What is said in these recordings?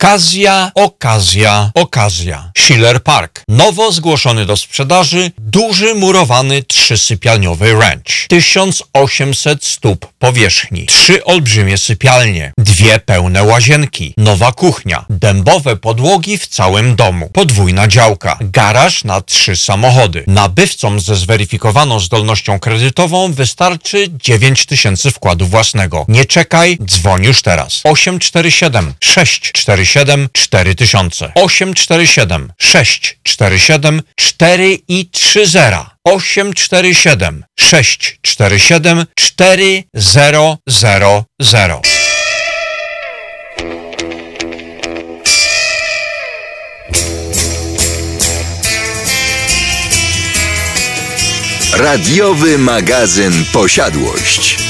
Okazja, okazja, okazja. Schiller Park. Nowo zgłoszony do sprzedaży duży murowany trzysypialniowy ranch. 1800 stóp powierzchni. Trzy olbrzymie sypialnie. Dwie pełne łazienki. Nowa kuchnia. Dębowe podłogi w całym domu. Podwójna działka. Garaż na trzy samochody. Nabywcom ze zweryfikowaną zdolnością kredytową wystarczy 9000 wkładu własnego. Nie czekaj, dzwoń już teraz. 847 647 4000 847 647 4 i 30 847 647 4000 Radiowy magazyn Posiadłość.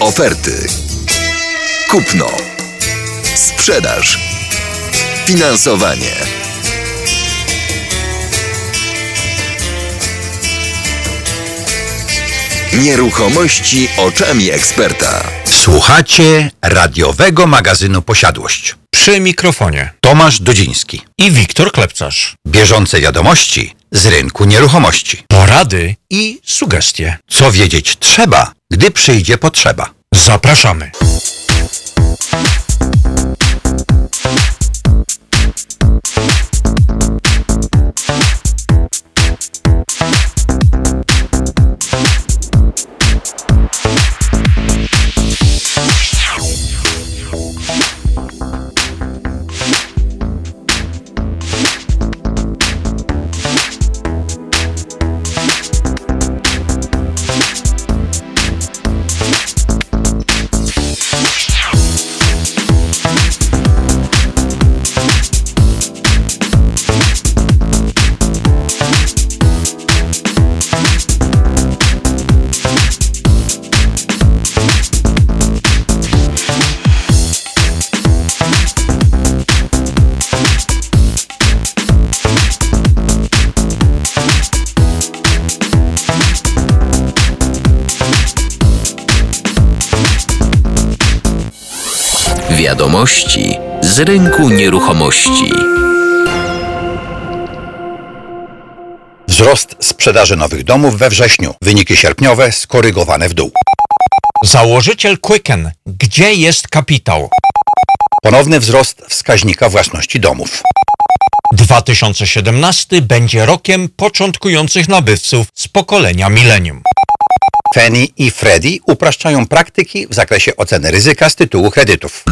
Oferty. Kupno. Sprzedaż. Finansowanie. Nieruchomości oczami eksperta. Słuchacie radiowego magazynu Posiadłość. Przy mikrofonie Tomasz Dudziński. i Wiktor Klepcarz. Bieżące wiadomości z rynku nieruchomości. Porady i sugestie. Co wiedzieć trzeba, gdy przyjdzie potrzeba. Zapraszamy. Wiadomości z rynku nieruchomości. Wzrost sprzedaży nowych domów we wrześniu. Wyniki sierpniowe skorygowane w dół. Założyciel Quicken. Gdzie jest kapitał? Ponowny wzrost wskaźnika własności domów. 2017 będzie rokiem początkujących nabywców z pokolenia milenium. Fannie i Freddie upraszczają praktyki w zakresie oceny ryzyka z tytułu kredytów.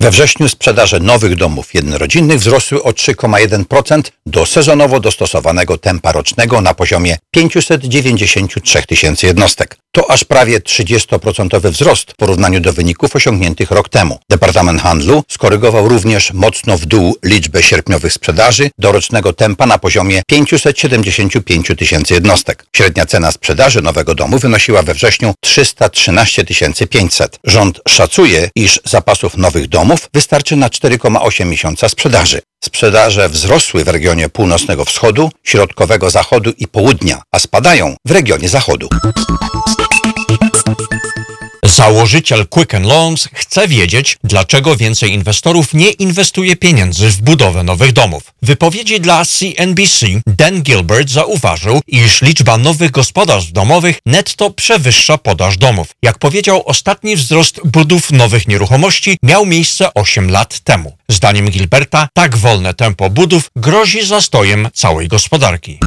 We wrześniu sprzedaże nowych domów jednorodzinnych wzrosły o 3,1% do sezonowo dostosowanego tempa rocznego na poziomie 593 tysięcy jednostek. To aż prawie 30% wzrost w porównaniu do wyników osiągniętych rok temu. Departament Handlu skorygował również mocno w dół liczbę sierpniowych sprzedaży do rocznego tempa na poziomie 575 tysięcy jednostek. Średnia cena sprzedaży nowego domu wynosiła we wrześniu 313 500. Rząd szacuje, iż zapasów nowych domów wystarczy na 4,8 miesiąca sprzedaży. Sprzedaże wzrosły w regionie północnego wschodu, środkowego zachodu i południa, a spadają w regionie zachodu. Założyciel Quicken Loans chce wiedzieć, dlaczego więcej inwestorów nie inwestuje pieniędzy w budowę nowych domów. W wypowiedzi dla CNBC Dan Gilbert zauważył, iż liczba nowych gospodarstw domowych netto przewyższa podaż domów. Jak powiedział, ostatni wzrost budów nowych nieruchomości miał miejsce 8 lat temu. Zdaniem Gilberta, tak wolne tempo budów grozi zastojem całej gospodarki.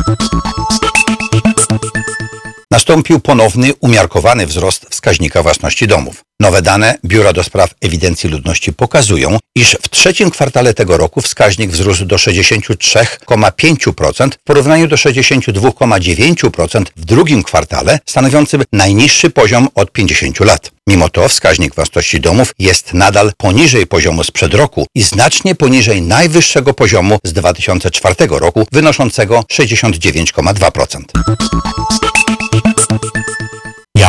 Nastąpił ponowny, umiarkowany wzrost wskaźnika własności domów. Nowe dane Biura do Spraw Ewidencji Ludności pokazują, iż w trzecim kwartale tego roku wskaźnik wzrósł do 63,5% w porównaniu do 62,9% w drugim kwartale, stanowiącym najniższy poziom od 50 lat. Mimo to wskaźnik własności domów jest nadal poniżej poziomu sprzed roku i znacznie poniżej najwyższego poziomu z 2004 roku wynoszącego 69,2%.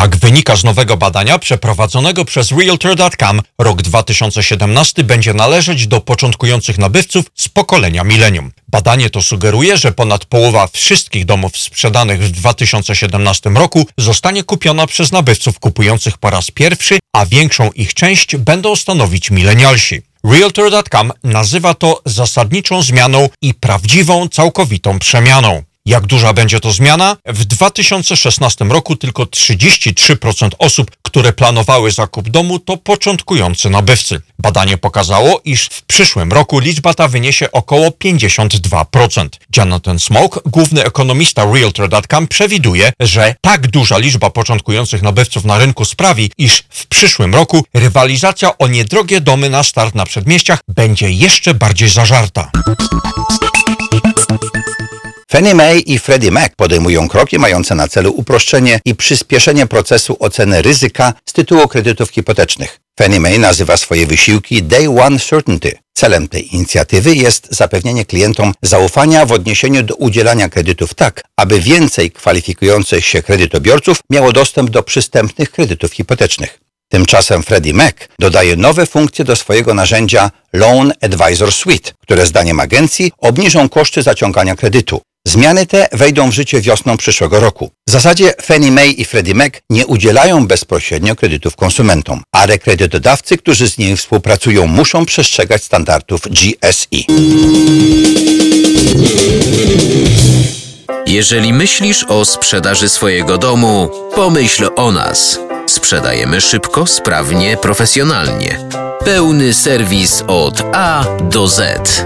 Jak wynika z nowego badania przeprowadzonego przez Realtor.com, rok 2017 będzie należeć do początkujących nabywców z pokolenia milenium. Badanie to sugeruje, że ponad połowa wszystkich domów sprzedanych w 2017 roku zostanie kupiona przez nabywców kupujących po raz pierwszy, a większą ich część będą stanowić milenialsi. Realtor.com nazywa to zasadniczą zmianą i prawdziwą, całkowitą przemianą. Jak duża będzie to zmiana? W 2016 roku tylko 33% osób, które planowały zakup domu, to początkujący nabywcy. Badanie pokazało, iż w przyszłym roku liczba ta wyniesie około 52%. Jonathan Smoke, główny ekonomista Realtor.com, przewiduje, że tak duża liczba początkujących nabywców na rynku sprawi, iż w przyszłym roku rywalizacja o niedrogie domy na start na przedmieściach będzie jeszcze bardziej zażarta. Fannie Mae i Freddie Mac podejmują kroki mające na celu uproszczenie i przyspieszenie procesu oceny ryzyka z tytułu kredytów hipotecznych. Fannie Mae nazywa swoje wysiłki Day One Certainty. Celem tej inicjatywy jest zapewnienie klientom zaufania w odniesieniu do udzielania kredytów tak, aby więcej kwalifikujących się kredytobiorców miało dostęp do przystępnych kredytów hipotecznych. Tymczasem Freddie Mac dodaje nowe funkcje do swojego narzędzia Loan Advisor Suite, które zdaniem agencji obniżą koszty zaciągania kredytu. Zmiany te wejdą w życie wiosną przyszłego roku. W zasadzie Fannie Mae i Freddie Mac nie udzielają bezpośrednio kredytów konsumentom, ale kredytodawcy, którzy z nimi współpracują, muszą przestrzegać standardów GSE. Jeżeli myślisz o sprzedaży swojego domu, pomyśl o nas. Sprzedajemy szybko, sprawnie, profesjonalnie. Pełny serwis od A do Z.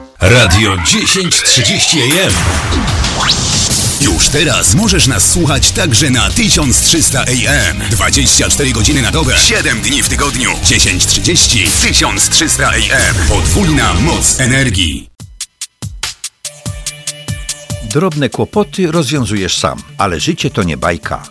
Radio 1030 AM. Już teraz możesz nas słuchać także na 1300 AM. 24 godziny na dobę, 7 dni w tygodniu. 1030 1300 AM. Podwójna moc energii. Drobne kłopoty rozwiązujesz sam, ale życie to nie bajka.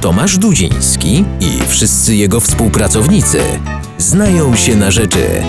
Tomasz Dudziński i wszyscy jego współpracownicy znają się na rzeczy.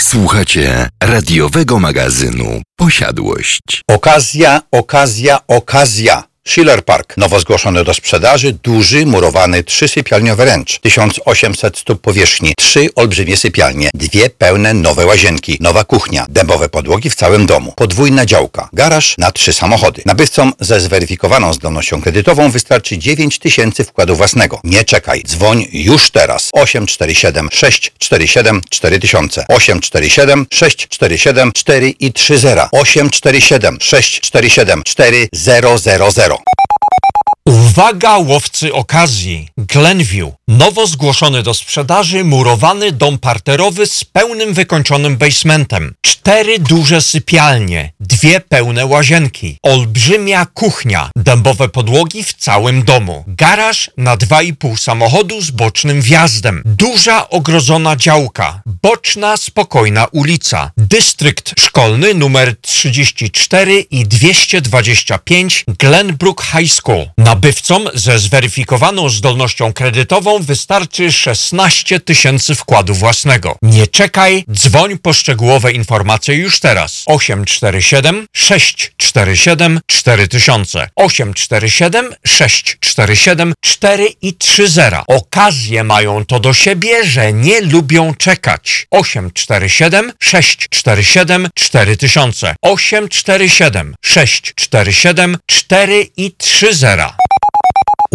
Słuchacie radiowego magazynu Posiadłość. Okazja, okazja, okazja. Schiller Park. Nowo zgłoszony do sprzedaży duży, murowany, trzysypialniowy ręcz. 1800 stóp powierzchni, trzy olbrzymie sypialnie, dwie pełne nowe łazienki, nowa kuchnia, dębowe podłogi w całym domu, podwójna działka, garaż na trzy samochody. Nabywcom ze zweryfikowaną zdolnością kredytową wystarczy 9 tysięcy wkładu własnego. Nie czekaj, dzwoń już teraz. 847 647 4000 847 647 4 i 30 847 647 4000 Uwaga łowcy okazji! Glenview. Nowo zgłoszony do sprzedaży murowany dom parterowy z pełnym wykończonym basementem. Cztery duże sypialnie, dwie pełne łazienki, olbrzymia kuchnia, dębowe podłogi w całym domu, garaż na 2,5 samochodu z bocznym wjazdem, duża ogrodzona działka, boczna spokojna ulica, dystrykt szkolny numer 34 i 225 Glenbrook High School. Nabywcom ze zweryfikowaną zdolnością kredytową wystarczy 16 tysięcy wkładu własnego. Nie czekaj, dzwoń po szczegółowe informacje już teraz. 847 647 4000 847 647 4 i 30. Okazje mają to do siebie, że nie lubią czekać. 847 647 4000 847 647 4 i 30.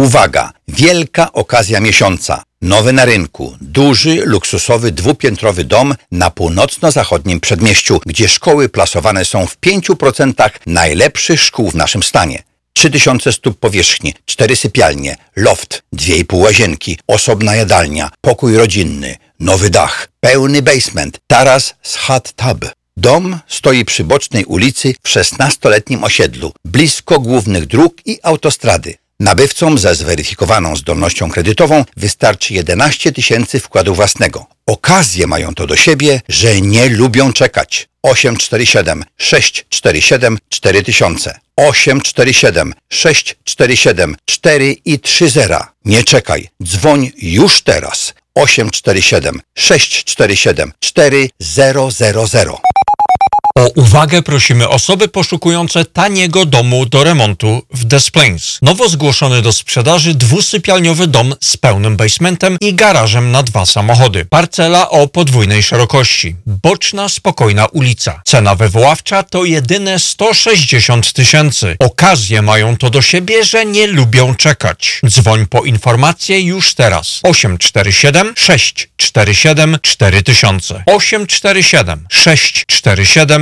Uwaga! Wielka okazja miesiąca. Nowy na rynku, duży, luksusowy, dwupiętrowy dom na północno-zachodnim przedmieściu, gdzie szkoły plasowane są w 5% najlepszych szkół w naszym stanie. 3000 stóp powierzchni, cztery sypialnie, loft, dwie i pół łazienki, osobna jadalnia, pokój rodzinny, nowy dach, pełny basement, taras z hot tub. Dom stoi przy bocznej ulicy w 16-letnim osiedlu, blisko głównych dróg i autostrady. Nabywcom ze zweryfikowaną zdolnością kredytową wystarczy 11 tysięcy wkładu własnego. Okazje mają to do siebie, że nie lubią czekać. 847 647 4000 847 647 4 i 30. Nie czekaj, dzwoń już teraz. 847 647 4000 O uwagę prosimy osoby poszukujące taniego domu do remontu w Des Plaines. Nowo zgłoszony do sprzedaży dwusypialniowy dom z pełnym basementem i garażem na dwa samochody. Parcela o podwójnej szerokości. Boczna, spokojna ulica. Cena wywoławcza to jedyne 160 tysięcy. Okazje mają to do siebie, że nie lubią czekać. Dzwoń po informacje już teraz. 847 647 4000 847 647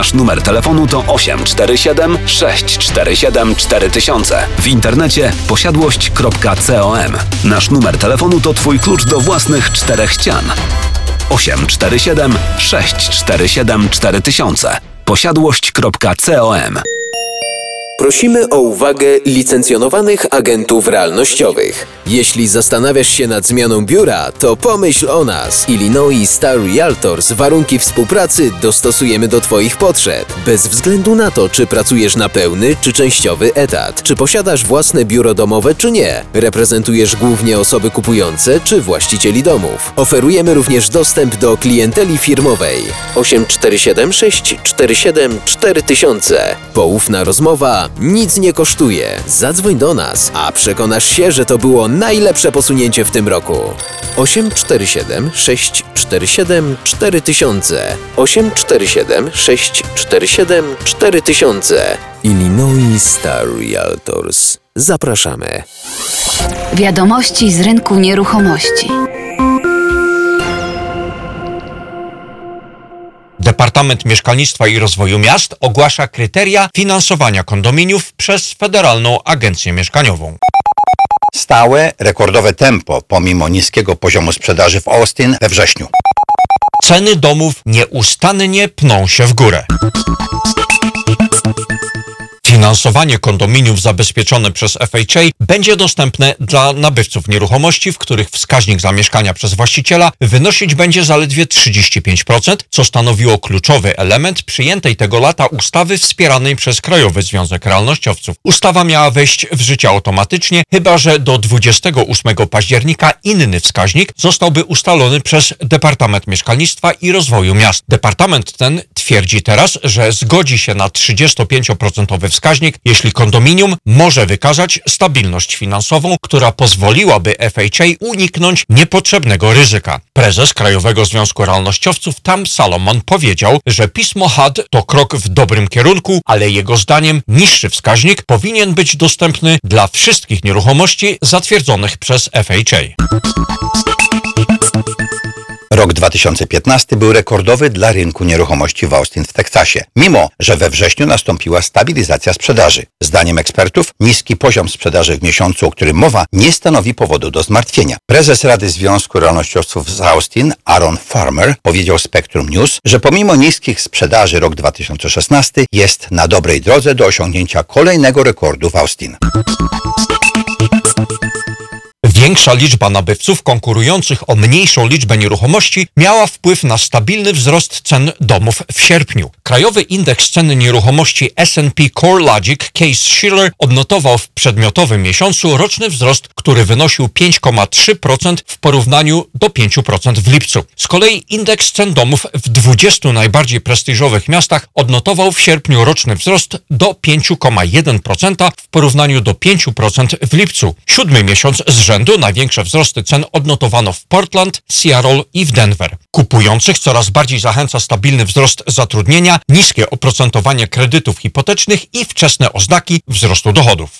Nasz numer telefonu to 847 647 4000. W internecie posiadłość.com. Nasz numer telefonu to Twój klucz do własnych czterech ścian. 847 647 4000 posiadłość.com Prosimy o uwagę licencjonowanych agentów realnościowych. Jeśli zastanawiasz się nad zmianą biura, to pomyśl o nas. Illinois Star Realtors warunki współpracy dostosujemy do Twoich potrzeb. Bez względu na to, czy pracujesz na pełny czy częściowy etat, czy posiadasz własne biuro domowe czy nie. Reprezentujesz głównie osoby kupujące czy właścicieli domów. Oferujemy również dostęp do klienteli firmowej. 847 647 4000. Poufna rozmowa nic nie kosztuje. Zadzwoń do nas, a przekonasz się, że to było najlepsze posunięcie w tym roku. 847 647 4000 847 647 4000 Illinois Star Realtors. Zapraszamy. Wiadomości z rynku nieruchomości. Departament Mieszkalnictwa i Rozwoju Miast ogłasza kryteria finansowania kondominiów przez Federalną Agencję Mieszkaniową. Stałe, rekordowe tempo pomimo niskiego poziomu sprzedaży w Austin we wrześniu. Ceny domów nieustannie pną się w górę. Finansowanie kondominiów zabezpieczone przez FHA będzie dostępne dla nabywców nieruchomości, w których wskaźnik zamieszkania przez właściciela wynosić będzie zaledwie 35%, co stanowiło kluczowy element przyjętej tego lata ustawy wspieranej przez Krajowy Związek Realnościowców. Ustawa miała wejść w życie automatycznie, chyba że do 28 października inny wskaźnik zostałby ustalony przez Departament Mieszkalnictwa i Rozwoju Miast. Departament ten twierdzi teraz, że zgodzi się na 35% wskaźnik, jeśli kondominium może wykazać stabilność finansową, która pozwoliłaby FHA uniknąć niepotrzebnego ryzyka. Prezes Krajowego Związku Realnościowców Tam Salomon powiedział, że pismo HUD to krok w dobrym kierunku, ale jego zdaniem niższy wskaźnik powinien być dostępny dla wszystkich nieruchomości zatwierdzonych przez FHA. Rok 2015 był rekordowy dla rynku nieruchomości w Austin w Teksasie, mimo że we wrześniu nastąpiła stabilizacja sprzedaży. Zdaniem ekspertów niski poziom sprzedaży w miesiącu, o którym mowa, nie stanowi powodu do zmartwienia. Prezes Rady Związku Realnościowców z Austin, Aaron Farmer, powiedział Spectrum News, że pomimo niskich sprzedaży rok 2016 jest na dobrej drodze do osiągnięcia kolejnego rekordu w Austin. Większa liczba nabywców konkurujących o mniejszą liczbę nieruchomości miała wpływ na stabilny wzrost cen domów w sierpniu. Krajowy indeks ceny nieruchomości S&P CoreLogic Case-Shiller odnotował w przedmiotowym miesiącu roczny wzrost, który wynosił 5,3% w porównaniu do 5% w lipcu. Z kolei indeks cen domów w 20 najbardziej prestiżowych miastach odnotował w sierpniu roczny wzrost do 5,1% w porównaniu do 5% w lipcu. Siódmy miesiąc z rzędu największe wzrosty cen odnotowano w Portland, Seattle i w Denver. Kupujących coraz bardziej zachęca stabilny wzrost zatrudnienia, niskie oprocentowanie kredytów hipotecznych i wczesne oznaki wzrostu dochodów.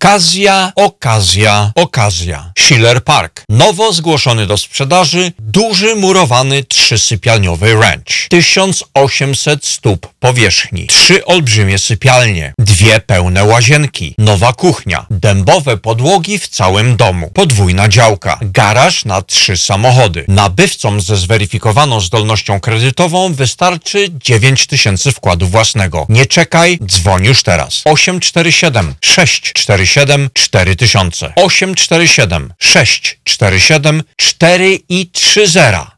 Okazja, okazja, okazja. Schiller Park. Nowo zgłoszony do sprzedaży duży murowany trzysypialniowy ranch. 1800 stóp powierzchni. Trzy olbrzymie sypialnie. Dwie pełne łazienki. Nowa kuchnia. Dębowe podłogi w całym domu. Podwójna działka. Garaż na trzy samochody. Nabywcom ze zweryfikowaną zdolnością kredytową wystarczy 9000 wkładu własnego. Nie czekaj, dzwoń już teraz. 847 647 4000 847 647 4 i 30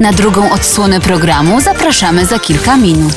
Na drugą odsłonę programu zapraszamy za kilka minut.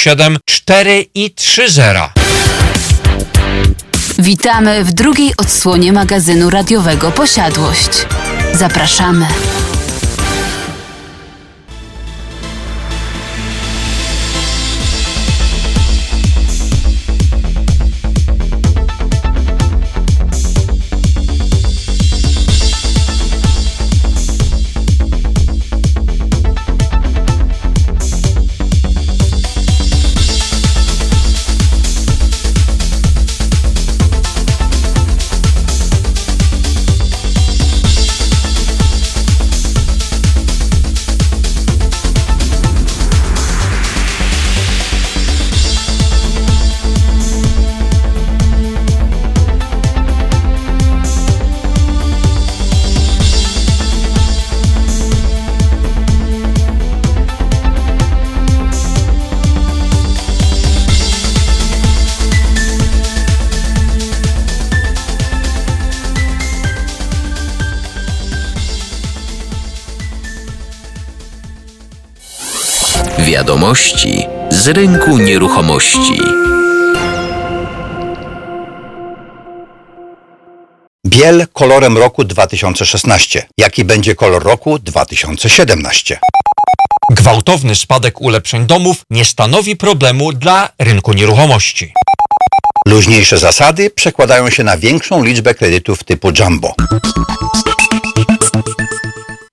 4 i 30 Witamy w drugiej odsłonie magazynu radiowego Posiadłość. Zapraszamy. Wiadomości z rynku nieruchomości. Biel kolorem roku 2016. Jaki będzie kolor roku 2017? Gwałtowny spadek ulepszeń domów nie stanowi problemu dla rynku nieruchomości. Luźniejsze zasady przekładają się na większą liczbę kredytów typu jumbo.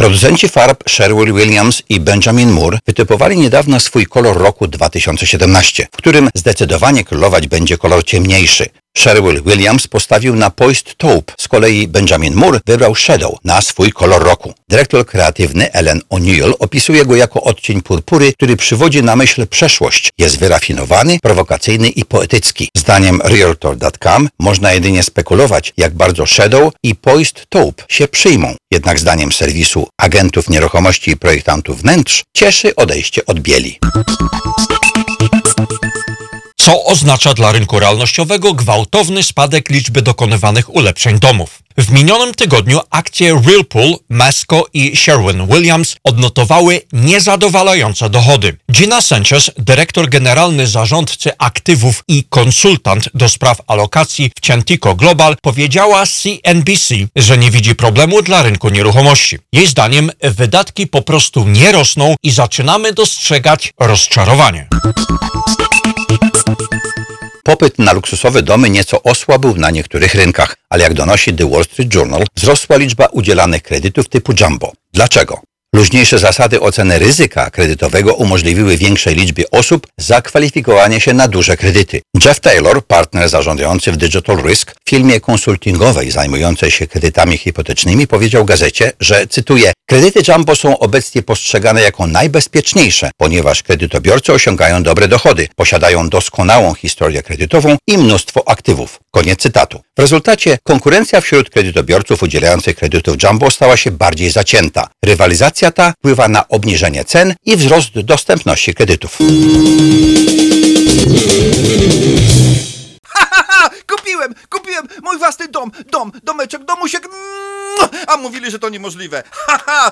Producenci farb Sherwin Williams i Benjamin Moore wytypowali niedawno swój kolor roku 2017, w którym zdecydowanie królować będzie kolor ciemniejszy. Sherwin Williams postawił na Poist Taupe, z kolei Benjamin Moore wybrał Shadow na swój kolor roku. Dyrektor kreatywny Ellen O'Neill opisuje go jako odcień purpury, który przywodzi na myśl przeszłość. Jest wyrafinowany, prowokacyjny i poetycki. Zdaniem Realtor.com można jedynie spekulować, jak bardzo Shadow i Poist Taupe się przyjmą. Jednak zdaniem serwisu agentów nieruchomości i projektantów wnętrz cieszy odejście od bieli. Co oznacza dla rynku realnościowego gwałtowny spadek liczby dokonywanych ulepszeń domów. W minionym tygodniu akcje Realpool, Masco i Sherwin-Williams odnotowały niezadowalające dochody. Gina Sanchez, dyrektor generalny zarządcy aktywów i konsultant do spraw alokacji w Cientico Global, powiedziała CNBC, że nie widzi problemu dla rynku nieruchomości. Jej zdaniem wydatki po prostu nie rosną i zaczynamy dostrzegać rozczarowanie. Popyt na luksusowe domy nieco osłabł na niektórych rynkach, ale jak donosi The Wall Street Journal, wzrosła liczba udzielanych kredytów typu jumbo. Dlaczego? Luźniejsze zasady oceny ryzyka kredytowego umożliwiły większej liczbie osób zakwalifikowanie się na duże kredyty. Jeff Taylor, partner zarządzający w Digital Risk, w firmie konsultingowej zajmującej się kredytami hipotecznymi, powiedział gazecie, że, cytuję, kredyty jumbo są obecnie postrzegane jako najbezpieczniejsze, ponieważ kredytobiorcy osiągają dobre dochody, posiadają doskonałą historię kredytową i mnóstwo aktywów. Koniec cytatu. W rezultacie konkurencja wśród kredytobiorców udzielających kredytów Jumbo stała się bardziej zacięta. Rywalizacja ta wpływa na obniżenie cen i wzrost dostępności kredytów. Kupiłem, kupiłem mój własny dom, dom, domeczek, domusiek. A mówili, że to niemożliwe. Ha, ha.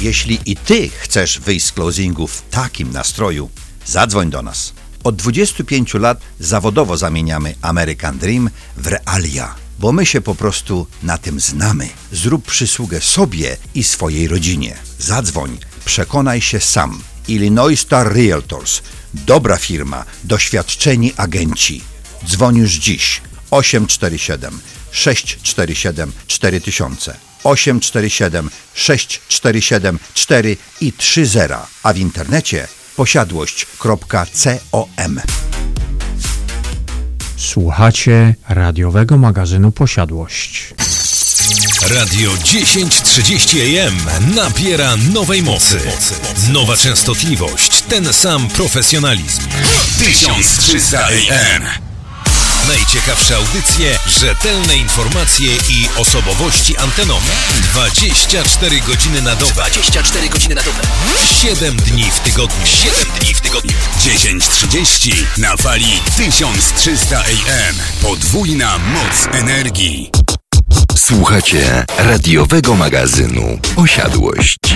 Jeśli i ty chcesz wyjść z closingu w takim nastroju, zadzwoń do nas. Od 25 lat zawodowo zamieniamy American Dream w realia, bo my się po prostu na tym znamy. Zrób przysługę sobie i swojej rodzinie. Zadzwoń, przekonaj się sam. Illinois Star Realtors. Dobra firma, doświadczeni agenci. Dzwoń już dziś 847 647 4000 847 647 4 i 30, a w internecie posiadłość.com. Słuchacie radiowego magazynu Posiadłość. Radio 1030 AM nabiera nowej mocy. Nowa częstotliwość, ten sam profesjonalizm. 1300 AM. Najciekawsze audycje, rzetelne informacje i osobowości antenowe. 24 godziny na dobę. 24 godziny na dobę. 7 dni w tygodniu. 7 dni w tygodniu. 10.30 na fali 1300 AM. Podwójna moc energii. Słuchacie radiowego magazynu Posiadłość.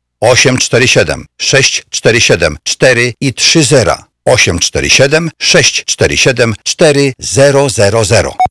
847 647 4 i 30 847 647 4000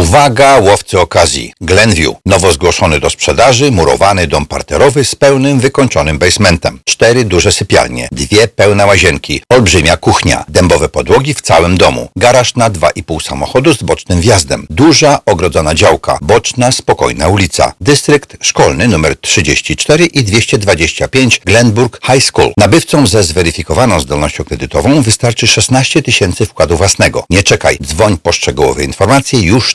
Uwaga, łowcy okazji. Glenview. Nowo zgłoszony do sprzedaży, murowany dom parterowy z pełnym wykończonym basementem. Cztery duże sypialnie, dwie pełne łazienki, olbrzymia kuchnia, dębowe podłogi w całym domu, garaż na 2,5 samochodu z bocznym wjazdem, duża ogrodzona działka, boczna, spokojna ulica, dystrykt szkolny numer 34 i 225 Glenburg High School. Nabywcom ze zweryfikowaną zdolnością kredytową wystarczy 16 tysięcy wkładu własnego. Nie czekaj, dzwoń po szczegółowe informacje już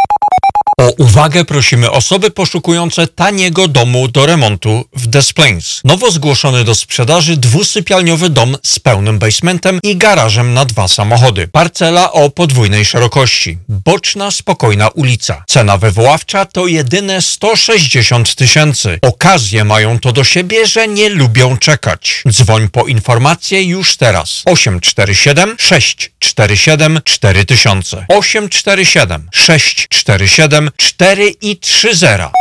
O uwagę prosimy osoby poszukujące taniego domu do remontu w Des Plaines. Nowo zgłoszony do sprzedaży dwusypialniowy dom z pełnym basementem i garażem na dwa samochody. Parcela o podwójnej szerokości. Boczna, spokojna ulica. Cena wywoławcza to jedyne 160 tysięcy. Okazje mają to do siebie, że nie lubią czekać. Dzwoń po informacje już teraz. 847 647 4000 847 647 4 i 30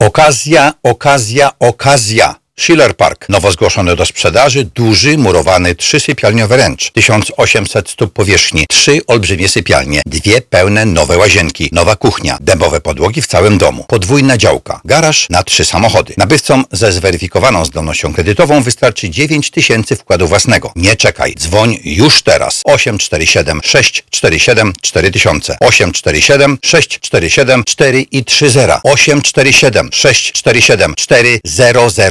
Okazja, okazja, okazja. Schiller Park, nowo zgłoszony do sprzedaży, duży, murowany, trzysypialniowy ręcz, 1800 stóp powierzchni, trzy olbrzymie sypialnie, dwie pełne nowe łazienki, nowa kuchnia, dębowe podłogi w całym domu, podwójna działka, garaż na trzy samochody. Nabywcom ze zweryfikowaną zdolnością kredytową wystarczy 9 tysięcy wkładu własnego. Nie czekaj, dzwoń już teraz. 847 647 4000 847 647 4 i 30 847 647 4000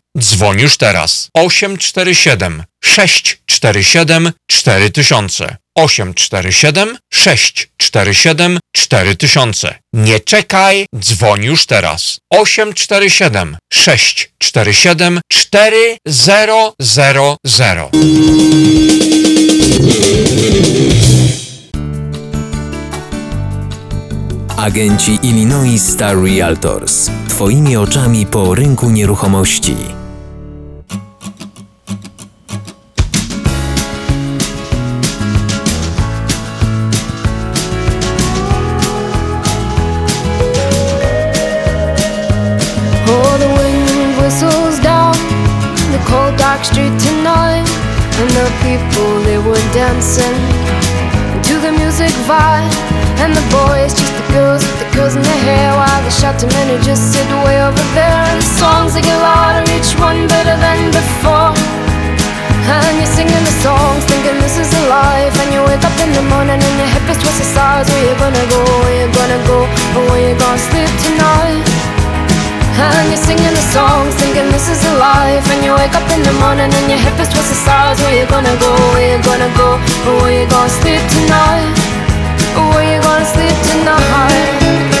Dzwoń już teraz. 847 647 4000 847 647 4000 Nie czekaj, dzwoń już teraz. 847 647 4000 Agenci Illinois Star Realtors. Twoimi oczami po rynku nieruchomości. The just sit way over there, and the songs they get louder, each one better than before. And you're singing the songs, thinking this is a life. And you wake up in the morning and your hip is twisted sides. Where you gonna go? Where you gonna go? Or where you gonna sleep tonight? And you're singing the songs, thinking this is a life. And you wake up in the morning and your hip is twisted sides. Where you gonna go? Where you gonna go? Or where you gonna sleep tonight? Where you gonna sleep tonight?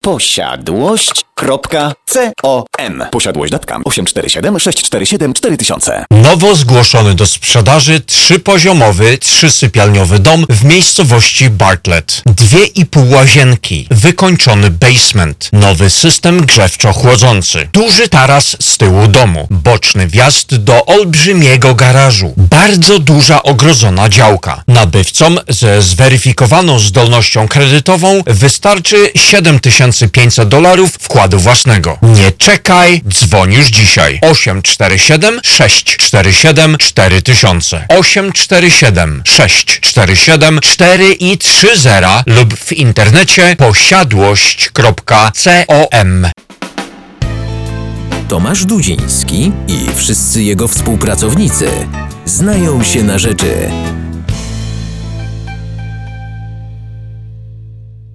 Posiadłość.com. Posiadłość.com 847 647 4000. Nowo zgłoszony do sprzedaży trzypoziomowy, trzysypialniowy dom w miejscowości Bartlett. Dwie i pół łazienki, wykończony basement, nowy system grzewczo-chłodzący, duży taras z tyłu domu, boczny wjazd do olbrzymiego garażu, bardzo duża ogrodzona działka. Nabywcom ze zweryfikowaną zdolnością kredytową wystarczy 7500 dolarów wkładu własnego. Nie czekaj, dzwoń już dzisiaj. 847 647 4000 847 647 4 i 30 lub w internecie posiadłość.com Tomasz Dudziński i wszyscy jego współpracownicy znają się na rzeczy.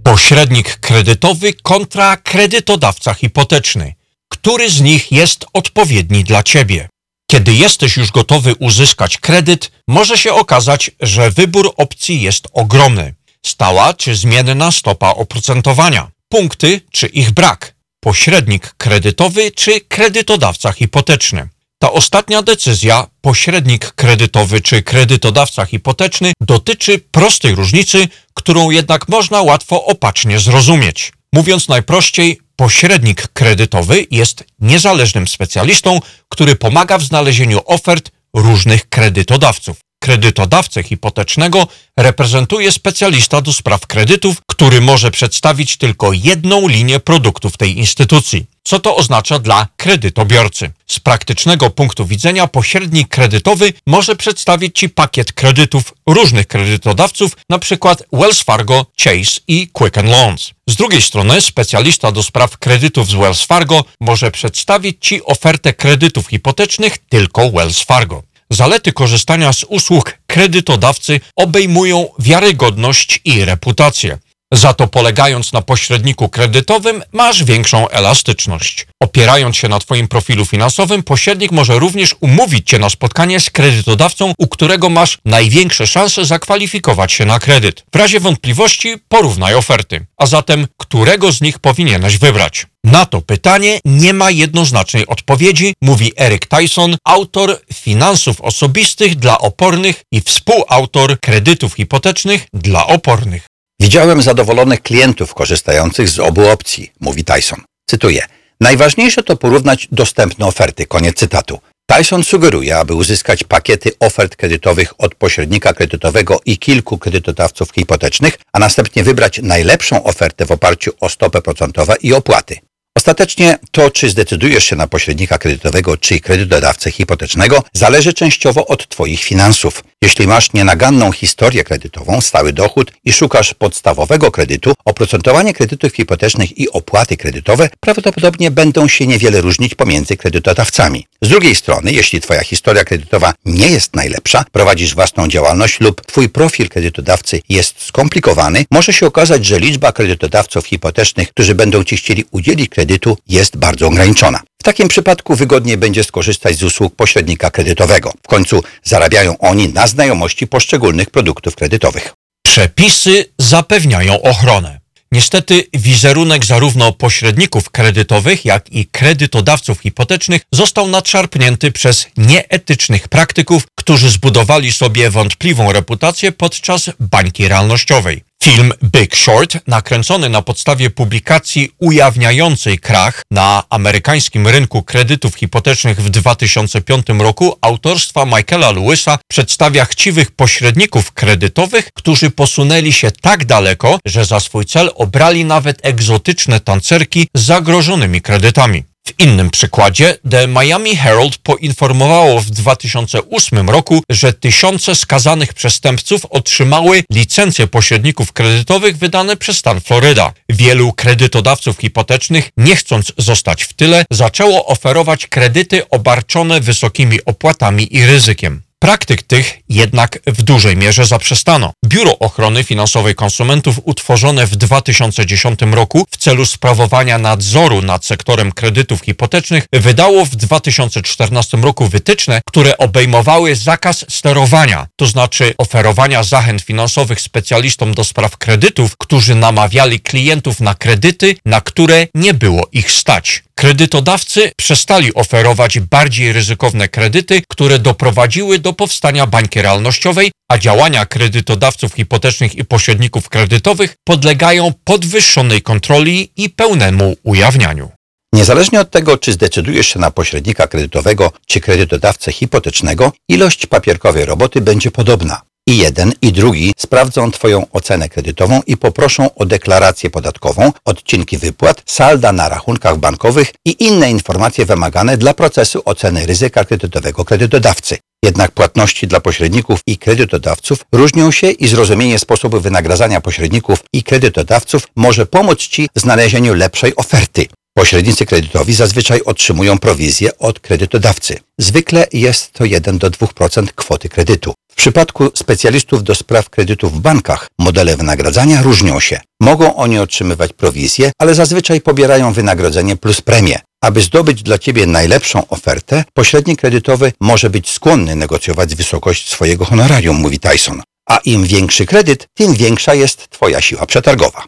Pośrednik kredytowy kontra kredytodawca hipoteczny. Który z nich jest odpowiedni dla Ciebie? Kiedy jesteś już gotowy uzyskać kredyt, może się okazać, że wybór opcji jest ogromny. Stała czy zmienna stopa oprocentowania, punkty czy ich brak, pośrednik kredytowy czy kredytodawca hipoteczny. Ta ostatnia decyzja, pośrednik kredytowy czy kredytodawca hipoteczny, dotyczy prostej różnicy, którą jednak można łatwo opacznie zrozumieć. Mówiąc najprościej, pośrednik kredytowy jest niezależnym specjalistą, który pomaga w znalezieniu ofert różnych kredytodawców. Kredytodawcę hipotecznego reprezentuje specjalista do spraw kredytów, który może przedstawić tylko jedną linię produktów tej instytucji. Co to oznacza dla kredytobiorcy? Z praktycznego punktu widzenia pośrednik kredytowy może przedstawić Ci pakiet kredytów różnych kredytodawców, np. Wells Fargo, Chase i Quicken Loans. Z drugiej strony specjalista do spraw kredytów z Wells Fargo może przedstawić Ci ofertę kredytów hipotecznych tylko Wells Fargo. Zalety korzystania z usług kredytodawcy obejmują wiarygodność i reputację. Za to polegając na pośredniku kredytowym masz większą elastyczność. Opierając się na Twoim profilu finansowym, pośrednik może również umówić Cię na spotkanie z kredytodawcą, u którego masz największe szanse zakwalifikować się na kredyt. W razie wątpliwości porównaj oferty. A zatem, którego z nich powinieneś wybrać? Na to pytanie nie ma jednoznacznej odpowiedzi, mówi Eric Tyson, autor finansów osobistych dla opornych i współautor kredytów hipotecznych dla opornych. Widziałem zadowolonych klientów korzystających z obu opcji, mówi Tyson. Cytuję. Najważniejsze to porównać dostępne oferty. Koniec cytatu. Tyson sugeruje, aby uzyskać pakiety ofert kredytowych od pośrednika kredytowego i kilku kredytodawców hipotecznych, a następnie wybrać najlepszą ofertę w oparciu o stopę procentową i opłaty. Ostatecznie to, czy zdecydujesz się na pośrednika kredytowego czy kredytodawcę hipotecznego, zależy częściowo od Twoich finansów. Jeśli masz nienaganną historię kredytową, stały dochód i szukasz podstawowego kredytu, oprocentowanie kredytów hipotecznych i opłaty kredytowe prawdopodobnie będą się niewiele różnić pomiędzy kredytodawcami. Z drugiej strony, jeśli Twoja historia kredytowa nie jest najlepsza, prowadzisz własną działalność lub Twój profil kredytodawcy jest skomplikowany, może się okazać, że liczba kredytodawców hipotecznych, którzy będą Ci chcieli udzielić kredytu, jest bardzo ograniczona. W takim przypadku wygodniej będzie skorzystać z usług pośrednika kredytowego. W końcu zarabiają oni na znajomości poszczególnych produktów kredytowych. Przepisy zapewniają ochronę. Niestety wizerunek zarówno pośredników kredytowych, jak i kredytodawców hipotecznych został nadszarpnięty przez nieetycznych praktyków, którzy zbudowali sobie wątpliwą reputację podczas bańki realnościowej. Film Big Short, nakręcony na podstawie publikacji ujawniającej krach na amerykańskim rynku kredytów hipotecznych w 2005 roku autorstwa Michaela Lewisa, przedstawia chciwych pośredników kredytowych, którzy posunęli się tak daleko, że za swój cel obrali nawet egzotyczne tancerki z zagrożonymi kredytami. W innym przykładzie The Miami Herald poinformowało w 2008 roku, że tysiące skazanych przestępców otrzymały licencje pośredników kredytowych wydane przez stan Floryda. Wielu kredytodawców hipotecznych, nie chcąc zostać w tyle, zaczęło oferować kredyty obarczone wysokimi opłatami i ryzykiem. Praktyk tych jednak w dużej mierze zaprzestano. Biuro Ochrony Finansowej Konsumentów utworzone w 2010 roku w celu sprawowania nadzoru nad sektorem kredytów hipotecznych wydało w 2014 roku wytyczne, które obejmowały zakaz sterowania, to znaczy oferowania zachęt finansowych specjalistom do spraw kredytów, którzy namawiali klientów na kredyty, na które nie było ich stać. Kredytodawcy przestali oferować bardziej ryzykowne kredyty, które doprowadziły do powstania bańki realnościowej, a działania kredytodawców hipotecznych i pośredników kredytowych podlegają podwyższonej kontroli i pełnemu ujawnianiu. Niezależnie od tego, czy zdecydujesz się na pośrednika kredytowego czy kredytodawcę hipotecznego, ilość papierkowej roboty będzie podobna. I jeden, i drugi sprawdzą Twoją ocenę kredytową i poproszą o deklarację podatkową, odcinki wypłat, salda na rachunkach bankowych i inne informacje wymagane dla procesu oceny ryzyka kredytowego kredytodawcy. Jednak płatności dla pośredników i kredytodawców różnią się i zrozumienie sposobu wynagradzania pośredników i kredytodawców może pomóc Ci w znalezieniu lepszej oferty. Pośrednicy kredytowi zazwyczaj otrzymują prowizję od kredytodawcy. Zwykle jest to 1 do 2% kwoty kredytu. W przypadku specjalistów do spraw kredytów w bankach modele wynagradzania różnią się. Mogą oni otrzymywać prowizję, ale zazwyczaj pobierają wynagrodzenie plus premię. Aby zdobyć dla Ciebie najlepszą ofertę, pośrednik kredytowy może być skłonny negocjować wysokość swojego honorarium, mówi Tyson. A im większy kredyt, tym większa jest Twoja siła przetargowa.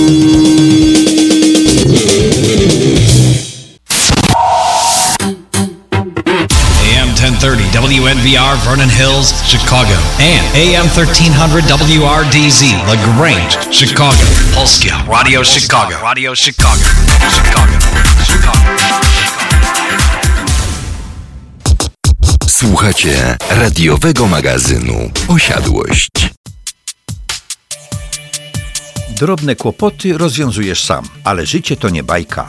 AM 1030 WNVR Vernon Hills, Chicago. And AM 1300 WRDZ LaGrange, Chicago. Polskia Radio Chicago. Radio Chicago. Chicago. Chicago. Słuchacie radiowego magazynu Osiadłość. Drobne kłopoty rozwiązujesz sam, ale życie to nie bajka.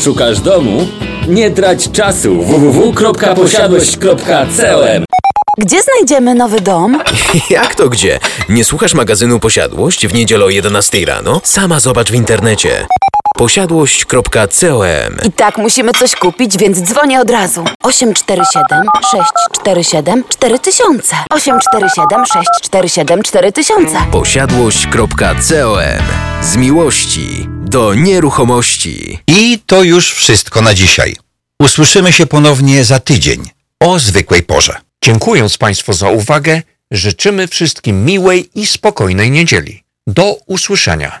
Szukasz domu? Nie trać czasu www.posiadłość.com Gdzie znajdziemy nowy dom? Jak to gdzie? Nie słuchasz magazynu Posiadłość w niedzielę o 11 rano? Sama zobacz w internecie. Posiadłość.com I tak musimy coś kupić, więc dzwonię od razu. 847 647 4000 847 647 4000 Posiadłość.com Z miłości do nieruchomości. I to już wszystko na dzisiaj. Usłyszymy się ponownie za tydzień o zwykłej porze. Dziękując Państwu za uwagę, życzymy wszystkim miłej i spokojnej niedzieli. Do usłyszenia.